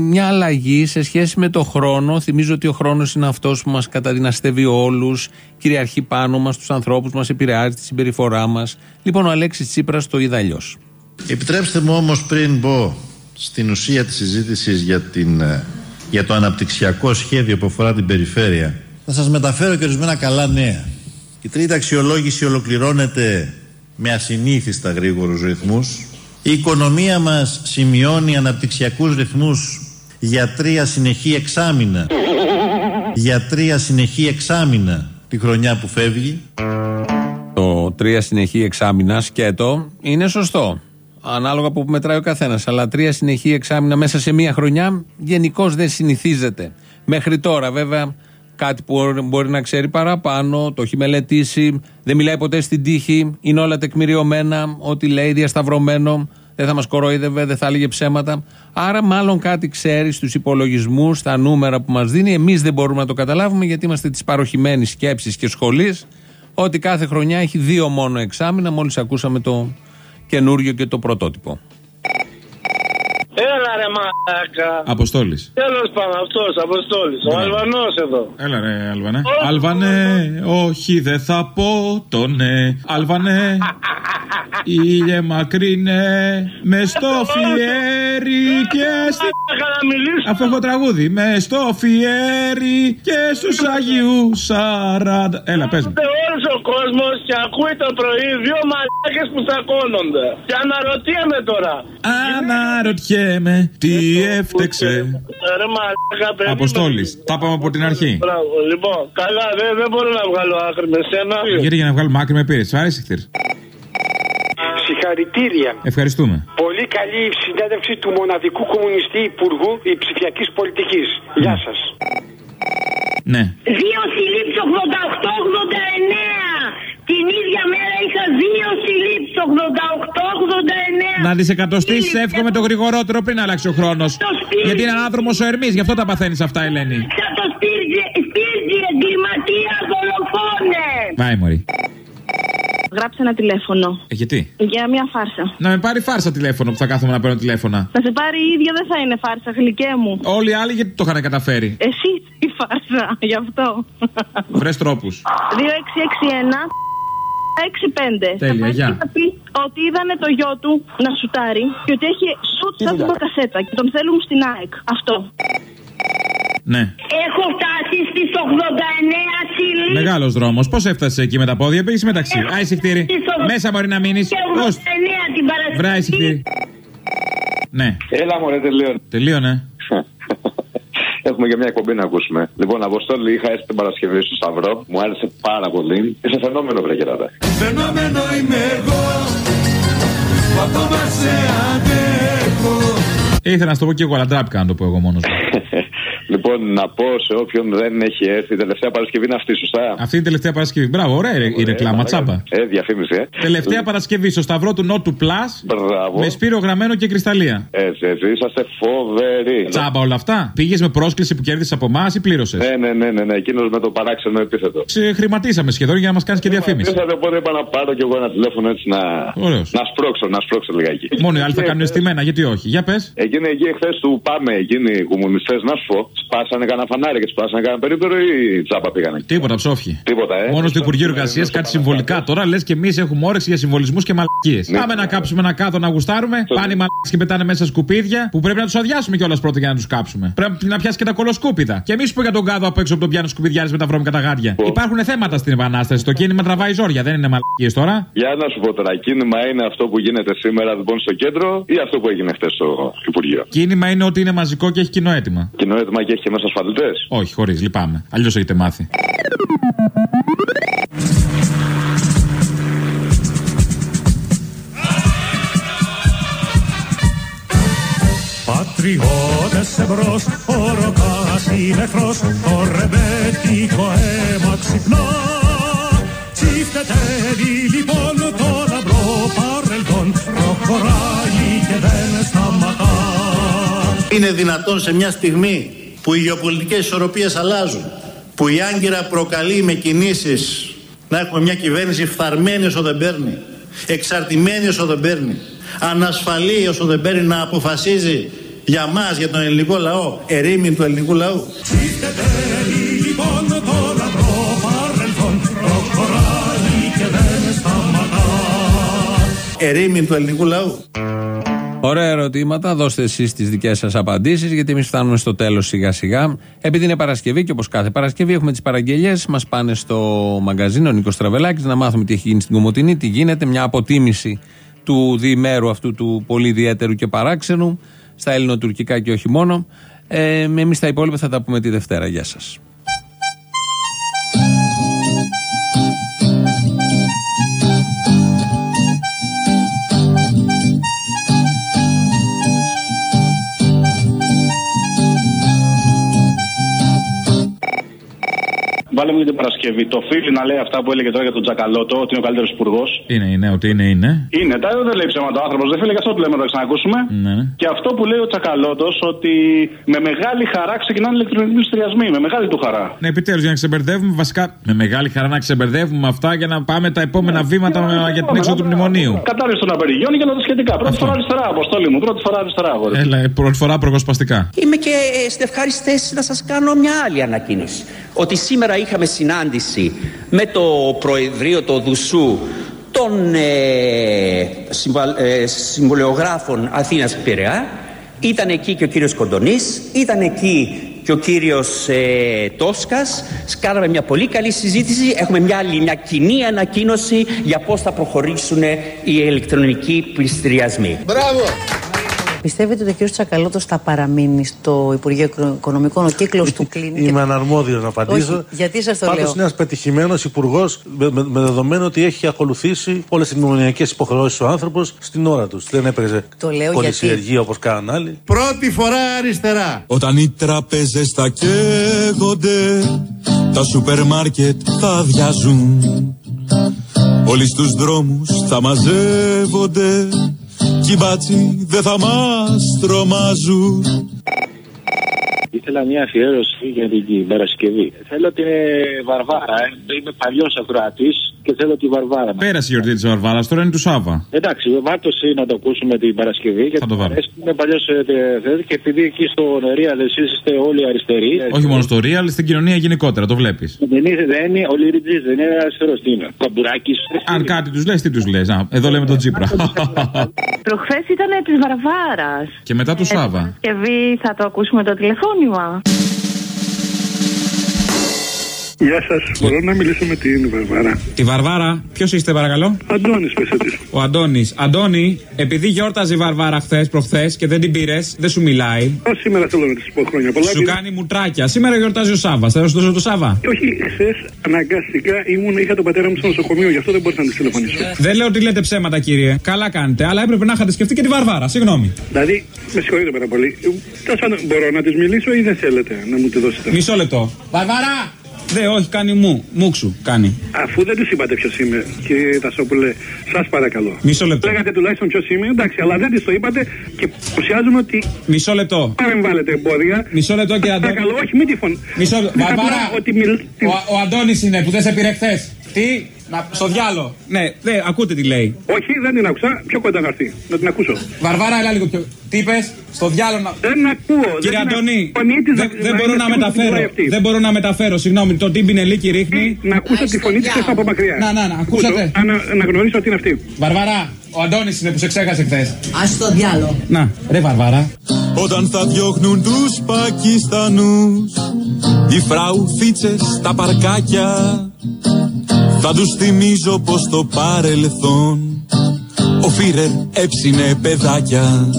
μια αλλαγή σε σχέση με το χρόνο. Θυμίζω ότι ο χρόνος είναι αυτός που μας καταδυναστεύει όλους, κυριαρχεί πάνω μας, τους ανθρώπους μας, επηρεάζει τη συμπεριφορά μας. Λοιπόν, ο Αλέξης Τσίπρας το είδα αλλιώς. Επιτρέψτε μου όμως πριν μπω στην ουσία της συζήτησης για, την, ε, για το αναπτυξιακό σχέδιο που αφορά την περιφέρεια να σας μεταφέρω και ορισμένα καλά νέα. Η τρίτη αξιολόγηση ολοκληρώνεται με ασυνήθιστα γρήγορους ρυθμούς. Η οικονομία μας σημειώνει αναπτυξιακούς ρυθμούς για τρία συνεχή εξάμηνα. Για για τρία συνεχή εξάμηνα τη χρονιά που φεύγει. Το τρία συνεχή εξάμηνας σκέτο είναι σωστό. Ανάλογα από που μετράει ο καθένας. Αλλά τρία συνεχή εξάμηνα μέσα σε μία χρονιά γενικώς δεν συνηθίζεται. Μέχρι τώρα, βέβαια, κάτι που μπορεί να ξέρει παραπάνω, το έχει μελετήσει, δεν μιλάει ποτέ στην τύχη, είναι όλα τεκμηριωμένα, ό,τι λέει διασταυρωμένο, δεν θα μας κορόιδευε, δεν θα έλεγε ψέματα. Άρα, μάλλον κάτι ξέρει στους υπολογισμούς, στα νούμερα που μας δίνει. Εμείς δεν μπορούμε να το καταλάβουμε γιατί είμαστε της παροχημένης σκέψης και σχολής ότι κάθε χρονιά έχει δύο μόνο εξάμηνα. Μόλις ακούσαμε το καινούριο και το πρωτότυπο. Έλα ρε μαλάκα. Αποστόλης. Τέλος πάντων, αυτός Αποστόλης. Ο Αλβανός εδώ. Έλα ρε, Αλβανέ. Αλβανέ, όχι δεν θα πω το ναι. Αλβανέ, ήλιε μακρινέ, με στο φιέρι και στη... Αφού έχω τραγούδι, με στο φιέρι και στους Αγίου Σαράντα. Έλα, πες μου. Όλο ο κόσμος και ακούει το πρωί δύο μαλάκες που στακώνονται. Και αναρωτιέμαι τώρα. Αναρωτιέμαι τι έφτεξε. Ρε μαλάκα, παιδί. Αποστόλης. Τα πάμε από την αρχή. Μπράβο, λοιπόν, καλά, δεν, δεν μπορώ να βγάλω άκρη με σένα. Γιατί για να βγάλουμε άκρη με πήρες. Σου άρεσε χθε. Συγχαρητήρια. Ευχαριστούμε. Πολύ καλή συνέντευξη του μοναδικού κομμουνιστή υπουργού ψηφιακής πολιτικής. Γεια σας. Ναι. Δύο συλλήψεις 88-89. Την ίδια μέρα είχα δύο συλλήψεις 88-89. Να δισεκατοστήσει, εύχομαι το γρηγορότερο πριν αλλάξει ο χρόνος. Γιατί είναι ανάδρομο ο Ερμής, γι' αυτό τα παθαίνεις αυτά, Ελένη. Θα το στήριζε, στήριζε εγκληματία δολοφόνε. Βάει, Μωρή. Γράψε ένα τηλέφωνο. Ε, γιατί; Για μια φάρσα. Να με πάρει φάρσα τηλέφωνο που θα κάθομαι να παίρνω τηλέφωνα. Θα σε πάρει η ίδια δεν θα είναι φάρσα, γλυκέ μου. Όλοι οι άλλοι γιατί το είχαν καταφέρει; Εσύ η φάρσα, γι' αυτό. Βρες τρόπους. 2661 6-5. Τέλεια, γεια. Θα πει ότι είδανε το γιο του να σουτάρει και ότι έχει σουτ σαν την κασέτα και τον θέλουν στην ΑΕΚ. Αυτό. Ναι. Έχω φτάσει στις 89 συλλήψεις. Μεγάλος δρόμος. Πώς έφτασες εκεί με τα πόδια, πήγες μεταξύ. Α, εισιτήρι. Μέσα μπορεί να μείνεις. Και 89 την Παρασκευή. Βρά, εισιτήρι. Ναι. Έλα, μωρέ, τελείωνε. Τελείωνε. Έχουμε και μια εκπομπή να ακούσουμε. Λοιπόν, Αποστόλη, είχα έρθει την Παρασκευή στο Σταυρό. Μου άρεσε πάρα πολύ. Είσαι φαινόμενο, βρε κεράτα. Φαινόμενο είμαι εγώ που ακόμα σε αντέχω Ήθελα να σου το πω και εγώ, αλλά ντράπηκα να το πω εγώ μόνος. Λοιπόν, να πω σε όποιον δεν έχει έρθει, η τελευταία Παρασκευή είναι αυτή, σωστά; Αυτή είναι η τελευταία Παρασκευή. Μπράβο, ωραία η ρεκλάμα, τσάμπα. Ε, διαφήμιση, ε. Τελευταία Παρασκευή στο Σταυρό του Νότου Πλάς. Μπράβο. Με σπύρο γραμμένο και κρυσταλλία. Έτσι, έτσι, είσαστε φοβεροί. Τσάμπα όλα αυτά. Πήγες με πρόσκληση που κέρδισες από εμάς ή πλήρωσες; Ναι, ναι, ναι, ναι, ναι. εκείνος με το παράξενο επίθετο. Σε χρηματίσαμε σχεδόν για να μας κάνεις και διαφήμιση. Ήρθατε οπότε είπα να πάρω κι εγώ ένα τηλέφωνο έτσι να. Ωραίος. Να σπρώξω, να σπρώξω λιγάκι. Μόνο οι άλλοι θα κάνουν αισθημένα, γιατί όχι. Για πες. Εκείνη εκεί εχθέ του πάμε, εκείνοι οι κομμουνιστές, να σου πω, σπάσανε κανένα φανάρι και σπάσανε κανένα περίπτερο ή τσάπα πήγανε; Τίποτα ψόφι. Τίποτα, ε. Μόνος στο Υπουργείο Εργασίας κάτι συμβολικά. Τώρα λες και εμείς έχουμε όρεξη για συμβολισμούς και μαλακίες. Ναι. Πάμε να κάψουμε ένα κάδο να γουστάρουμε. Πάνε οι μαλακίες και πετάνε μέσα σκουπίδια που πρέπει να τους αδειάσουμε κιόλας πρώτα για να τους κάψουμε. Πρέπει να πιάσει και τα κολοσκούπιδα. Και εμείς που για τον κάδο απ' έξω από τον πιάνο σκουπιδιάρι με τα βρώμικα τα γάντια. Υπάρχουν θέματα στην Επανάσταση. Το κίνημα τραβάει ζόρια, δεν είναι μαλακίες τώρα. Για να σου πω τώρα, κίνημα είναι αυτό που γίνεται σήμερα λοιπόν στο κέντρο ή αυτό που έγινε χθε στο Υπουργείο; Κίνημα είναι ότι είναι μαζικό και έχει κοινό αίτημα. Κοινό έτοιμα και έχει και μέσα ασφαλτέ. Όχι, χωρίς, λυπάμαι. Αλλιώς έχετε μάθει. Πατριώτες εμπρός, ο ροκάς είναι εχθρός, το ρεμπέτικο αίμα ξυπνά. Τσιφτετεύει λοιπόν το λαμπρό παρελθόν, προχωράει και δεν σταματά. Είναι δυνατόν σε μια στιγμή που οι γεωπολιτικές ισορροπίες αλλάζουν, που η Άγκυρα προκαλεί με κινήσεις να έχουμε μια κυβέρνηση φθαρμένη όσο δεν παίρνει, εξαρτημένη όσο δεν παίρνει, ανασφαλή όσο δεν παίρνει να αποφασίζει για μας, για τον ελληνικό λαό, ερήμην του ελληνικού λαού. Τσιφτετεύει λοιπόν το λαμπρό παρελθόν, προχωράει και δεν σταματά. Ερήμην του ελληνικού λαού. Ωραία ερωτήματα. Δώστε εσείς τις δικές σας απαντήσεις, γιατί εμείς φτάνουμε στο τέλος σιγά-σιγά. Επειδή είναι Παρασκευή και όπως κάθε Παρασκευή έχουμε τις παραγγελίες, μας πάνε στο μαγκαζίνο Νίκος Τραβελάκης να μάθουμε τι έχει γίνει στην Κομωτινή, τι γίνεται, μια αποτίμηση του διημέρου αυτού του πολύ ιδιαίτερου και παράξενου, στα ελληνοτουρκικά και όχι μόνο. Ε, Εμείς τα υπόλοιπα θα τα πούμε τη Δευτέρα. Γεια σας. Βάλε μου για την Παρασκευή. Το φίλι να λέει αυτά που έλεγε τώρα για τον Τζακαλώτο, ότι είναι ο καλύτερος υπουργός. Είναι, είναι, ότι είναι, είναι. Είναι, τα δεν λέει ψέματα ο άνθρωπος. Δεν φίλε, γι' αυτό το λέμε να το ξανακούσουμε. Ναι. Και αυτό που λέει ο Τσακαλώτο, ότι με μεγάλη χαρά ξεκινάνε ηλεκτρονικοί πληστηριασμοί. Με μεγάλη του χαρά. Ναι, επιτέλους για να ξεμπερδεύουμε βασικά. Με μεγάλη χαρά να ξεμπερδεύουμε αυτά για να πάμε τα επόμενα βήματα με- για την έξοδο του μνημονίου. Κατάρριση των απεργιών και όλα τα σχετικά. Πρώτη φορά αριστερά, αποστόλη μου. Πρώτη φορά αριστερά, αγόρι. Έλα, ε, πρώτη φορά προγοσπαστικά. Είμαι και ε, στην ευχάριστη θέση να σας κάνω μια άλλη ανακοίνωση. Ότι σήμερα είχαμε συνάντηση με το Προεδρείο του Δουσού των ε, συμβα- ε, συμβολιογράφων Αθήνας Πειραιά. Ήταν εκεί και ο κύριος Κοντονής, ήταν εκεί και ο κύριος ε, Τόσκας. Κάναμε μια πολύ καλή συζήτηση. Έχουμε μια άλλη, μια κοινή ανακοίνωση για πώς θα προχωρήσουν οι ηλεκτρονικοί πληστηριασμοί. Μπράβο! Πιστεύετε ότι ο κ. Τσακαλώτος θα παραμείνει στο Υπουργείο Οικονομικών, ο κύκλος του κλείνει. και- Είμαι αναρμόδιος να απαντήσω. Όχι, γιατί σας το Πάντως λέω. είναι ένας πετυχημένος υπουργός με, με- με δεδομένο ότι έχει ακολουθήσει όλες τις μνημονιακές υποχρεώσεις ο άνθρωπος στην ώρα του. Δεν έπαιζε Το λέω πολυσυεργία όπως κάνουν άλλοι. Πρώτη φορά αριστερά. Όταν οι τραπέζες θα καίγονται Τα σούπερ μάρκετ θα αδειάζουν Όλοι στους δρόμους θα μαζεύονται Κι οι μπάτσοι δεν θα μας τρομάζουν Ήθελα μια αφιέρωση για την Παρασκευή. Θέλω την ε, Βαρβάρα. ε. Είμαι παλιός ακροατής και θέλω τη Βαρβάρα. Πέρασε η γιορτή της Βαρβάρας, τώρα είναι του Σάβα. Εντάξει, βάρτος να το ακούσουμε την Παρασκευή. Γιατί το βάλω. μου αρέσει, Είμαι παλιός και επειδή εκεί στο Real εσείς είστε όλοι αριστεροί. Όχι μόνο στο Real, στην κοινωνία γενικότερα, το βλέπεις. Δεν είναι, δεν είναι, ο Λιριτζής δεν είναι αριστερός. Τι είναι. Καμπουράκης. Αν κάτι τους λες, τι τους λες. Εδώ λέμε τον Τζίπρα. Προχθές ήταν της Βαρβάρας. Και μετά του Σάβα. Και βι θα το ακούσουμε το τηλεφώνημα. 女吗？Γεια σας. Μπορώ να μιλήσω με την Βαρβάρα. Τη Βαρβάρα, ποιος είστε παρακαλώ; Αντώνης, πέσε της. Ο Αντώνης. Αντώνη, επειδή γιόρταζε η Βαρβάρα χθες προχθές και δεν την πήρες, δεν σου μιλάει. Ω σήμερα θέλω να της πω χρόνια πολλά. Σου κάνει μουτράκια. Σήμερα γιορτάζει ο Σάβα. Θα σου δώσω το Σάβα. Όχι, χθες αναγκαστικά ήμουν, είχα τον πατέρα μου στο νοσοκομείο, γι' αυτό δεν μπορούσα να της τηλεφωνήσω. Δεν λέω ότι λέτε ψέματα, κύριε. Καλά κάνετε, αλλά έπρεπε να είχατε σκεφτεί και τη Βαρβάρα. Συγγνώμη. Δηλαδή, με συγχωρείτε πάρα πολύ. Τέλο πάντων, μπορώ να της μιλήσω ή δεν θέλετε να μου τη δώσετε; Μισό λεπτό. Βαρβάρα! Δε, όχι, κάνει μου. Μουξου, κάνει. Αφού δεν τους είπατε ποιος είμαι, κύριε Τασόπουλε, σας παρακαλώ. Μισό λεπτό. Λέγατε τουλάχιστον ποιος είμαι, εντάξει, αλλά δεν της το είπατε και παρουσιάζουμε ότι Μισό λεπτό. παρεμβάλλετε εμπόδια. Μισό λεπτό, κύριε Αντώνη. Παρακαλώ, όχι, μην τη φωνή. Μισό λεπτό. Απλά Βαρβάρα! Ότι μιλ... Ο, ο Αντώνης είναι που δεν σε πήρε χθες. Τι, να, στο διάλο. Ναι, δε, ακούτε τι λέει. Όχι, δεν την άκουσα. Πιο κοντά να έρθει. Να την ακούσω. Βαρβάρα, έλα λίγο πιο. Τι είπες, στο διάλο να. Δεν ακούω. Κύριε δεν Αντώνη, την φωνή της δεν, να- δεν να μπορώ είναι να σίγουρη ότι μεταφέρω. μιλάει αυτή. Δεν μπορώ να μεταφέρω, συγγνώμη. Το τι μπινελίκι ρίχνει. Να ακούσω τη φωνή της από μακριά. Να, να, να, ακούσατε. Ακούσω, Να, να γνωρίσω ότι είναι αυτή. Βαρβάρα, ο Αντώνης είναι που σε ξέχασε χθες. Α το διάλο. Να, ρε Βαρβάρα. Όταν θα διώχνουν τους Πακιστανούς Οι φραουφίτσες στα παρκάκια Θα τους θυμίζω πως το παρελθόν Ο Φίρερ έψινε παιδάκια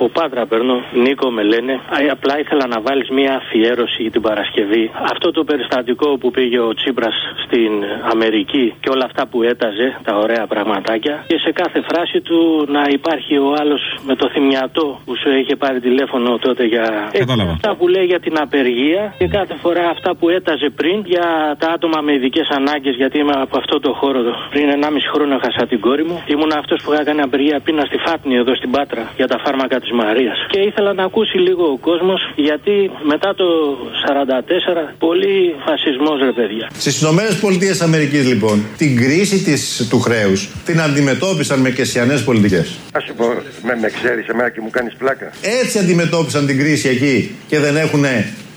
Από Πάτρα παίρνω, Νίκο με λένε. Α, Απλά ήθελα να βάλεις μια αφιέρωση για την Παρασκευή. Αυτό το περιστατικό που πήγε ο Τσίπρας στην Αμερική και όλα αυτά που έταζε, τα ωραία πραγματάκια. Και σε κάθε φράση του να υπάρχει ο άλλος με το θυμιατό που σου είχε πάρει τηλέφωνο τότε για. Ε, Κατάλαβα. Αυτά που λέει για την απεργία και κάθε φορά αυτά που έταζε πριν για τα άτομα με ειδικές ανάγκες. Γιατί είμαι από αυτό το χώρο. Πριν 1,5 χρόνο έχασα την κόρη μου. Ήμουν αυτός που είχα κάνει απεργία πείνα στη Φάτνη εδώ στην Πάτρα για τα φάρμακα της Μαρίας. Και ήθελα να ακούσει λίγο ο κόσμος γιατί μετά το 44 πολύ φασισμός ρε παιδιά. Στις ΗΠΑ Αμερικής λοιπόν, την κρίση της, του χρέους την αντιμετώπισαν με κεσιανές πολιτικές. Α σου πω, με, με ξέρεις εμένα και μου κάνεις πλάκα. Έτσι αντιμετώπισαν την κρίση εκεί και δεν έχουν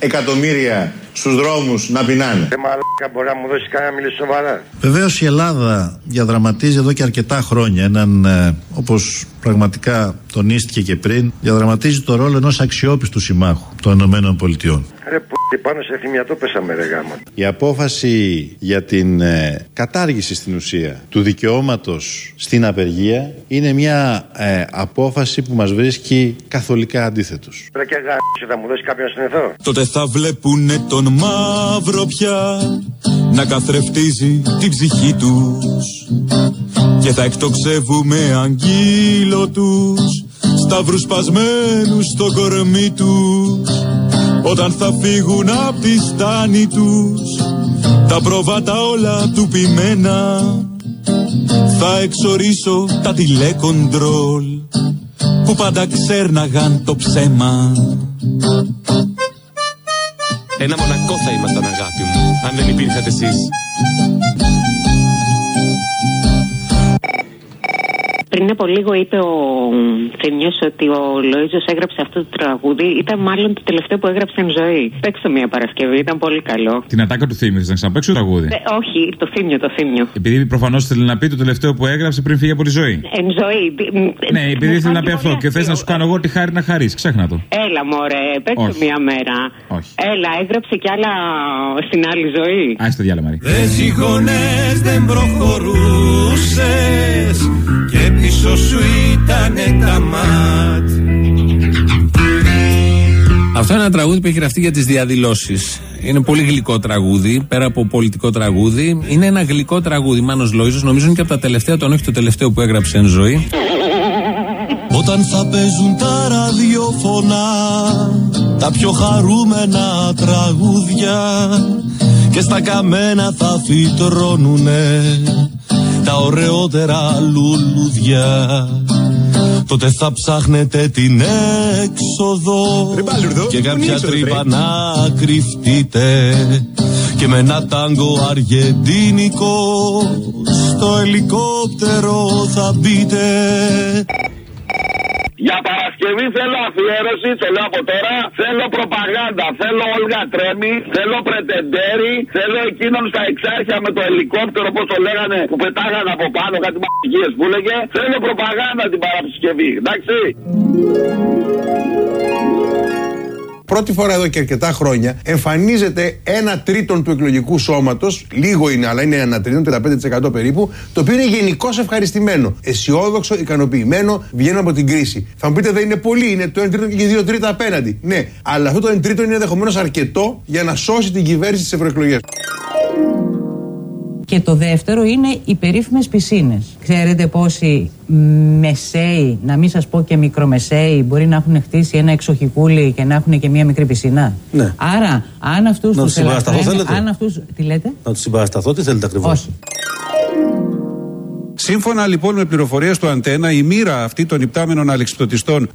εκατομμύρια στους δρόμους να πεινάνε. Δεν μαλάκα μπορεί να μου δώσει κανένα μιλή σοβαρά. Βεβαίως η Ελλάδα διαδραματίζει εδώ και αρκετά χρόνια έναν, ε, όπως πραγματικά τονίστηκε και πριν, διαδραματίζει το ρόλο ενός αξιόπιστου συμμάχου των Ηνωμένων Πολιτειών. Ρε που πάνω σε θυμιατό πέσαμε ρε γάμα. Η απόφαση για την ε, κατάργηση στην ουσία του δικαιώματος στην απεργία είναι μια ε, απόφαση που μας βρίσκει καθολικά αντίθετους. Ρε και γάμισε θα μου δώσεις κάποιον να συνεθώ; Τότε θα βλέπουνε τον μαύρο πια Να καθρεφτίζει την ψυχή τους Και θα εκτοξεύουμε αγγείλο τους Σταύρους σπασμένους στο κορμί τους Όταν θα φύγουν απ' τη στάνη τους Τα προβάτα όλα του πειμένα Θα εξορίσω τα τηλεκοντρόλ Που πάντα ξέρναγαν το ψέμα. Ένα μονακό θα ήμασταν αγάπη μου Αν δεν υπήρχατε εσείς Πριν από λίγο είπε ο Θεμιός ότι ο Λοίζος έγραψε αυτό το τραγούδι. Ήταν μάλλον το τελευταίο που έγραψε εν ζωή. Παίξτε μια Παρασκευή, ήταν πολύ καλό. Την ατάκα του θύμιου, να ξαναπέξω το τραγούδι; Ε, όχι, το θύμιο, το θύμιο. Επειδή προφανώς θέλει να πει το τελευταίο που έγραψε πριν φύγει από τη ζωή. Εν ζωή. Ναι, επειδή θέλει να πει αυτό και θες να σου κάνω εγώ τη χάρη να χαρεί. Ξέχνα το. Έλα, μωρέ, παίξτε Όχι. μια μέρα. Όχι. Έλα, έγραψε κι άλλα στην άλλη ζωή. Α το διάλειμμα, Μαρή. Δες ζυγονές δεν προχωρούσες Και πίσω σου ήτανε τα μάτ Αυτό είναι ένα τραγούδι που έχει γραφτεί για τις διαδηλώσεις. Είναι πολύ γλυκό τραγούδι, πέρα από πολιτικό τραγούδι. Είναι ένα γλυκό τραγούδι. Μάνος Λόιζος, νομίζω είναι και από τα τελευταία, τον όχι το τελευταίο που έγραψε εν ζωή. Όταν θα παίζουν τα ραδιοφωνά Τα πιο χαρούμενα τραγούδια Και στα καμένα θα φυτρώνουνε Τα ωραιότερα λουλούδια. Τότε θα ψάχνετε την έξοδο. Και κάποια τρύπα να κρυφτείτε. Και με ένα τάγκο αργεντίνικο Στο ελικόπτερο θα μπείτε Για Παρασκευή θέλω αφιέρωση, θέλω από τώρα. Θέλω προπαγάνδα. Θέλω Όλγα Τρέμι. Θέλω Πρετεντέρι. Θέλω εκείνον στα εξάρχεια με το ελικόπτερο, όπως το λέγανε, που πετάγανε από πάνω κάτι μαγικίε που έλεγε. Θέλω προπαγάνδα την Παρασκευή. Εντάξει. Πρώτη φορά εδώ και αρκετά χρόνια εμφανίζεται ένα τρίτον του εκλογικού σώματος, λίγο είναι, αλλά είναι ένα τρίτον, 35% περίπου, το οποίο είναι γενικώς ευχαριστημένο, αισιόδοξο, ικανοποιημένο, βγαίνουν από την κρίση. Θα μου πείτε δεν είναι πολύ, είναι το 1 τρίτο και 2 τρίτα απέναντι. Ναι, αλλά αυτό το 1 τρίτο είναι ενδεχομένως αρκετό για να σώσει την κυβέρνηση στις ευρωεκλογές. Και το δεύτερο είναι οι περίφημες πισίνες. Ξέρετε πόσοι μεσαίοι, να μην σας πω και μικρομεσαίοι, μπορεί να έχουν χτίσει ένα εξοχικούλι και να έχουν και μία μικρή πισίνα; Ναι. Άρα, αν αυτούς Να τους τους συμπαρασταθώ, ελαφραίνει- θέλετε; αν αυτούς... Τι λέτε; Να τους συμπαρασταθώ, τι θέλετε ακριβώς; Όχι. Σύμφωνα λοιπόν με πληροφορίες του Αντένα, η μοίρα αυτή των υπτάμενων αλεξιπτωτιστών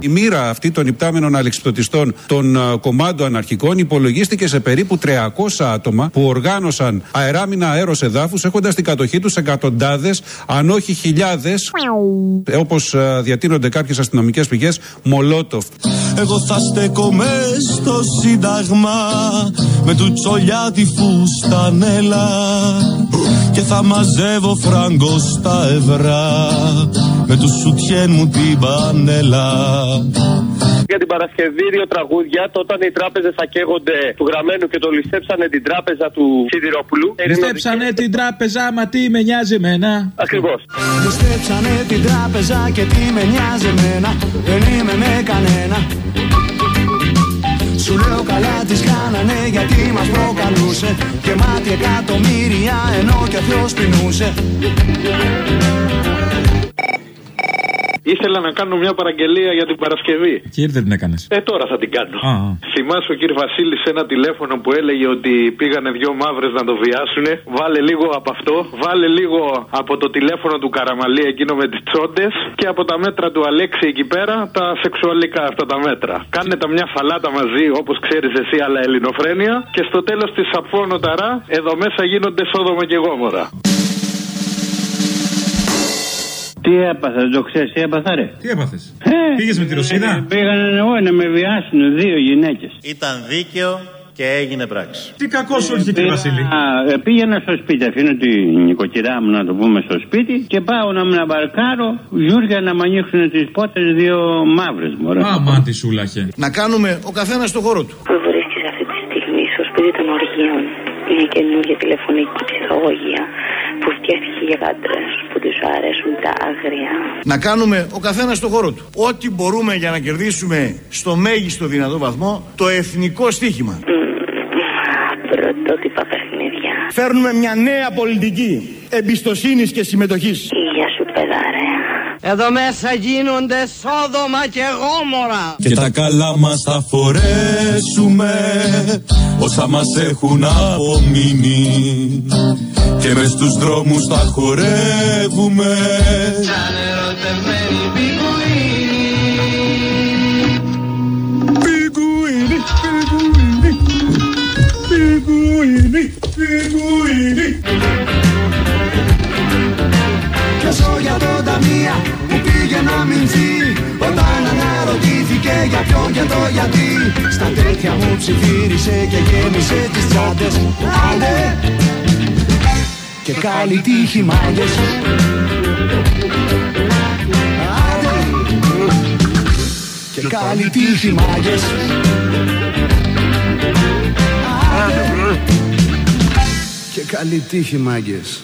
η μοίρα αυτή των υπτάμενων αλεξιπτωτιστών των α, κομμάτων αναρχικών υπολογίστηκε σε περίπου 300 άτομα που οργάνωσαν αεράμινα αέρος εδάφους έχοντας στην κατοχή τους εκατοντάδες αν όχι χιλιάδες ε, όπως α, διατείνονται κάποιες αστυνομικές πηγές Μολότοφ. Εγώ θα στέκομαι στο σύνταγμα με του τσολιά τη φουστανέλα και θα μαζεύω φράγκο στα ευρώ με τους σουτιέν μου την πανέλα. Για την Παρασκευή δύο τραγούδια. Το όταν οι τράπεζες θα καίγονται του γραμμένου και το ληστέψανε την τράπεζα του Σιδηρόπουλου. Ληστέψανε την τράπεζα, μα τι με νοιάζει εμένα. Ακριβώς. Ληστέψανε την τράπεζα και τι με νοιάζει εμένα Δεν είμαι με κανένα Σου λέω καλά τις κάνανε γιατί μας προκαλούσε Και μάτι εκατομμύρια ενώ και ο Θεός πεινούσε Ήθελα να κάνω μια παραγγελία για την Παρασκευή. Και ήρθε την έκανες. Ε, τώρα θα την κάνω. Α, Θυμάσαι ο κύριε Βασίλη σε ένα τηλέφωνο που έλεγε ότι πήγανε δύο μαύρες να το βιάσουν. Βάλε λίγο από αυτό. Βάλε λίγο από το τηλέφωνο του Καραμαλή εκείνο με τις τσόντες. Και από τα μέτρα του Αλέξη εκεί πέρα τα σεξουαλικά αυτά τα μέτρα. Κάνε τα μια φαλάτα μαζί όπως ξέρεις εσύ, αλλά ελληνοφρένεια. Και στο τέλος της Σαπφόνο Ταρά, εδώ μέσα γίνονται Σόδομα και Γόμορα. Τι έπαθα, δεν το ξέρεις, τι έπαθα, ρε; Τι έπαθες; Ε, Πήγες με τη Ρωσίδα; ε, Πήγανε εγώ να με βιάσουν δύο γυναίκες. Ήταν δίκαιο και έγινε πράξη. Τι κακός σου ήρθε, κύριε Βασίλη. Ε, πήγαινα στο σπίτι, αφήνω την νοικοκυρά μου να το πούμε στο σπίτι και πάω να με μπαρκάρω γιούργια να με ανοίξουν τις πότες δύο μαύρες μου. Α, μα τι σούλαχε. Να κάνουμε ο καθένας στο χώρο του. που βρίσκεις αυτή τη στιγμή στο σπίτι των οργείων; Μια καινούργια τηλεφωνική ψυχαγωγία που φτιάχτηκε για άντρες που τους αρέσουν τα άγρια. Να κάνουμε ο καθένας στο χώρο του. Ό,τι μπορούμε για να κερδίσουμε στο μέγιστο δυνατό βαθμό το εθνικό στίχημα. Πρωτότυπα παιχνίδια. Φέρνουμε μια νέα πολιτική εμπιστοσύνης και συμμετοχής. Γεια σου παιδάρε. Εδώ μέσα γίνονται Σόδομα και Γόμορα. Και τα καλά μας θα φορέσουμε Όσα μας έχουν απομείνει Και μες στους δρόμους θα χορεύουμε. Σαν ερωτευμένοι πιγκουίνοι. Πιγκουίνι, πιγκουίνι Πιγκουίνι, πιγκουίνι Ποιος για τον ταμεία που πήγε να μηνθεί Όταν αναρωτήθηκε για ποιον και το γιατί. Στα τέτοια μου ψιθύρισε και γέμισε τις τσάντες. Άντε Και καλή τύχη μάγκες. Άντε. Και καλή τύχη μάγκες. Άντε. Και καλή τύχη μάγκες